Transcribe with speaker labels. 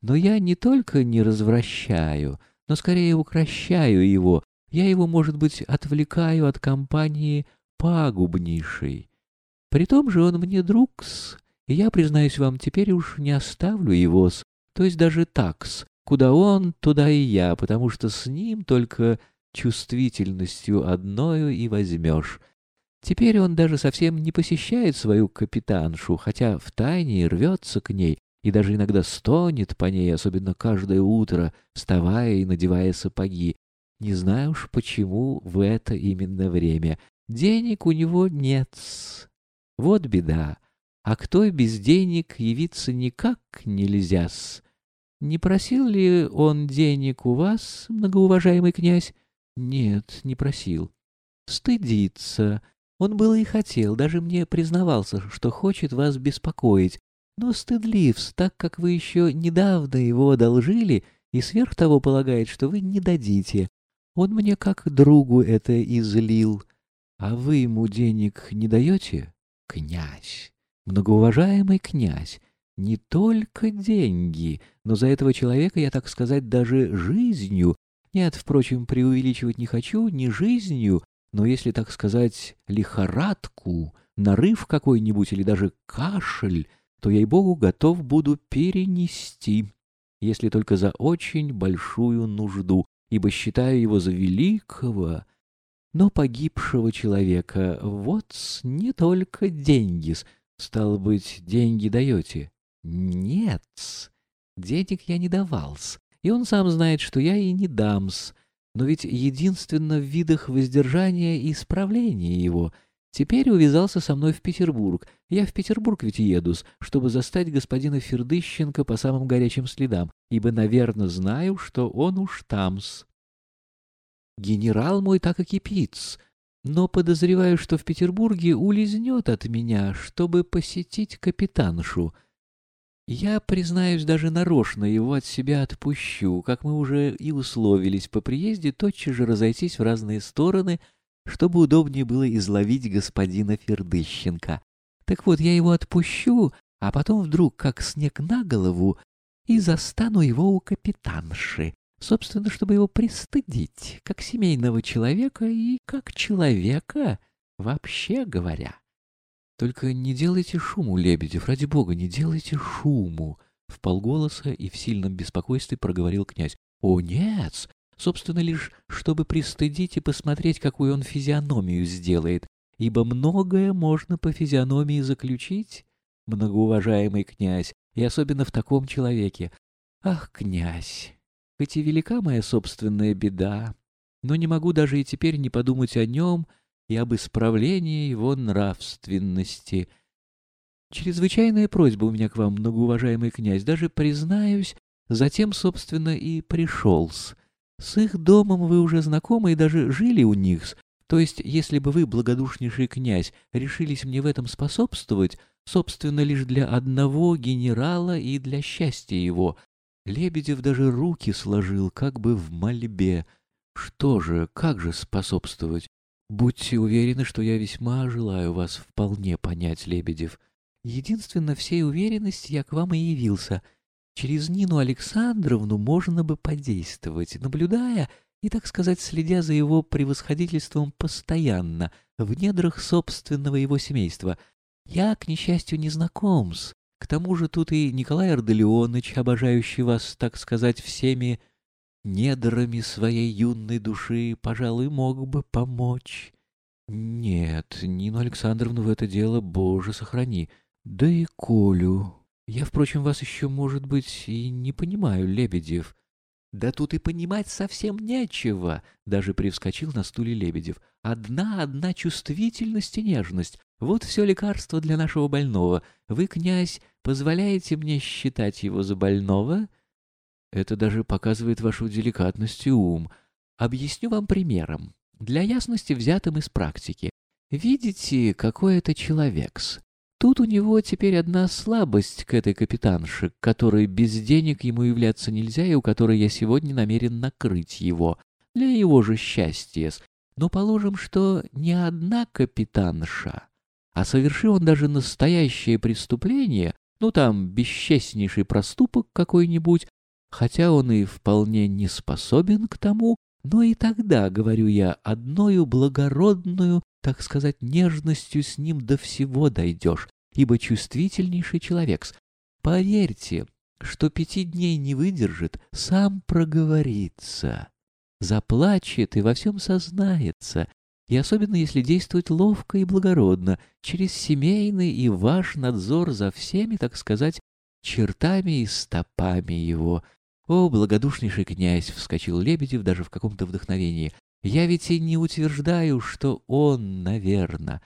Speaker 1: Но я не только не развращаю, но скорее укращаю его. Я его, может быть, отвлекаю от компании пагубнейшей. При том же он мне друг-с, и я, признаюсь вам, теперь уж не оставлю его-с, то есть даже так-с. Куда он, туда и я, потому что с ним только чувствительностью одною и возьмешь. Теперь он даже совсем не посещает свою капитаншу, хотя втайне рвется к ней и даже иногда стонет по ней, особенно каждое утро, вставая и надевая сапоги. Не знаю уж почему в это именно время. Денег у него нет. Вот беда. А кто без денег явиться никак нельзя-с. Не просил ли он денег у вас, многоуважаемый князь? Нет, не просил. Стыдится. Он было и хотел, даже мне признавался, что хочет вас беспокоить, но стыдлив, так как вы еще недавно его одолжили, и сверх того полагает, что вы не дадите. Он мне как другу это излил. А вы ему денег не даете? Князь, многоуважаемый князь, не только деньги, но за этого человека я, так сказать, даже жизнью, нет, впрочем, преувеличивать не хочу, не жизнью, но если, так сказать, лихорадку, нарыв какой-нибудь или даже кашель, то, ей-богу, готов буду перенести, если только за очень большую нужду, ибо считаю его за великого, но погибшего человека. Вот не только деньги, стало быть, деньги даете. Нет, денег я не давал-с, и он сам знает, что я и не дам-с, но ведь единственно в видах воздержания и исправления его. Теперь увязался со мной в Петербург. Я в Петербург ведь еду, чтобы застать господина Фердыщенко по самым горячим следам, ибо, наверное, знаю, что он уж там-с. Генерал мой так и кипит но подозреваю, что в Петербурге улизнет от меня, чтобы посетить капитаншу — я, признаюсь, даже нарочно его от себя отпущу, как мы уже и условились по приезде тотчас же разойтись в разные стороны, чтобы удобнее было изловить господина Фердыщенко. Так вот, я его отпущу, а потом вдруг, как снег на голову, и застану его у капитанши, собственно, чтобы его пристыдить, как семейного человека и как человека, вообще говоря. Только не делайте шуму, Лебедев, ради бога, не делайте шуму. В полголоса и в сильном беспокойстве проговорил князь. О, нет! Собственно, лишь чтобы пристыдить и посмотреть, какую он физиономию сделает, ибо многое можно по физиономии заключить, многоуважаемый князь, и особенно в таком человеке. Ах, князь, хоть и велика моя собственная беда, но не могу даже и теперь не подумать о нем, и об исправлении его нравственности. Чрезвычайная просьба у меня к вам, многоуважаемый князь, даже, признаюсь, затем, собственно, и пришел-с. С их домом вы уже знакомы и даже жили у них, то есть, если бы вы, благодушнейший князь, решились мне в этом способствовать, собственно, лишь для одного генерала и для счастья его, Лебедев даже руки сложил, как бы в мольбе. Что же, как же способствовать? Будьте уверены, что я весьма желаю вас вполне понять, Лебедев. Единственно, всей уверенности я к вам и явился. Через Нину Александровну можно бы подействовать, наблюдая и, так сказать, следя за его превосходительством постоянно, в недрах собственного его семейства. Я, к несчастью, не знаком с. К тому же тут и Николай Арделеоныч, обожающий вас, так сказать, всеми недрами своей юной души, пожалуй, мог бы помочь. Нет, Нину Александровну в это дело, Боже, сохрани. Да и Колю. Я, впрочем, вас еще, может быть, и не понимаю, Лебедев. Да тут и понимать совсем нечего, даже привскочил на стуле Лебедев. Одна-одна чувствительность и нежность. Вот все лекарство для нашего больного. Вы, князь, позволяете мне считать его за больного?» Это даже показывает вашу деликатность и ум. Объясню вам примером, для ясности взятым из практики. Видите, какой это человек-с? Тут у него теперь одна слабость к этой капитанше, которой без денег ему являться нельзя и у которой я сегодня намерен накрыть его, для его же счастья. Но положим, что не одна капитанша, а совершил он даже настоящее преступление, Ну, там, бесчестнейший проступок какой-нибудь, хотя он и вполне не способен к тому, но и тогда, говорю я, одною благородную, так сказать, нежностью с ним до всего дойдешь, ибо чувствительнейший человек. Поверьте, что пяти дней не выдержит, сам проговорится, заплачет и во всем сознается, и особенно если действовать ловко и благородно, через семейный и ваш надзор за всеми, так сказать, чертами и стопами его. О, благодушнейший князь! — вскочил Лебедев даже в каком-то вдохновении. Я ведь и не утверждаю, что он, наверно,